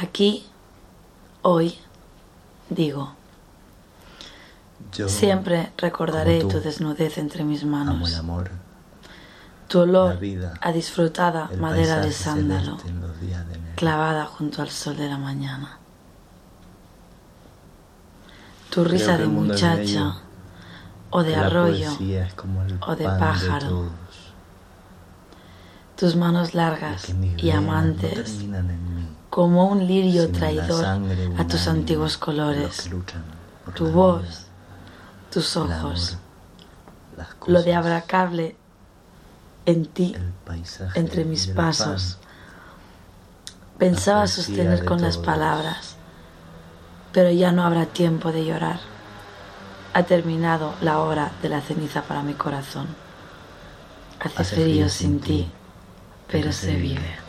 Aquí, hoy, digo, Yo siempre recordaré tú, tu desnudez entre mis amo manos, el amor, tu la olor vida, a disfrutada madera de sándalo, clavada junto al sol de la mañana. Tu Creo risa de muchacha bello, o de arroyo, o de pájaro, tus manos largas y no como un lirio traidor a tus antiguos colores, tu voz, tus ojos, lo de abracable en ti entre mis pasos. Pensaba sostener con las palabras, pero ya no habrá tiempo de llorar. Ha terminado la hora de la ceniza para mi corazón. Hace, frío sin ti, pero se vive.